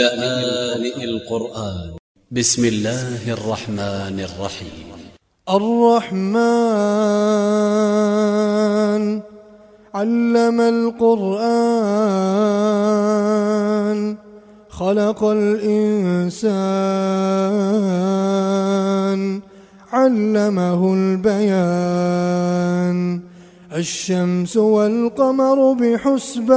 لآن القرآن. ب س م الله الرحمن الرحيم. الرحمن علم القرآن خلق الإنسان علمه البيان الشمس والقمر بحسبان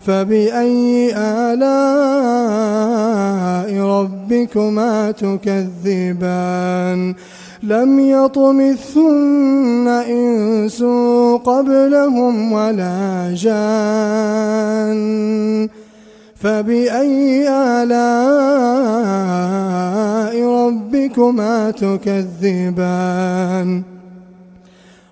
فبأي آلاء ربكما تكذبان؟ لم يطمثهن إنس قبلهم ولا جان. فبأي آلاء ربكما تكذبان؟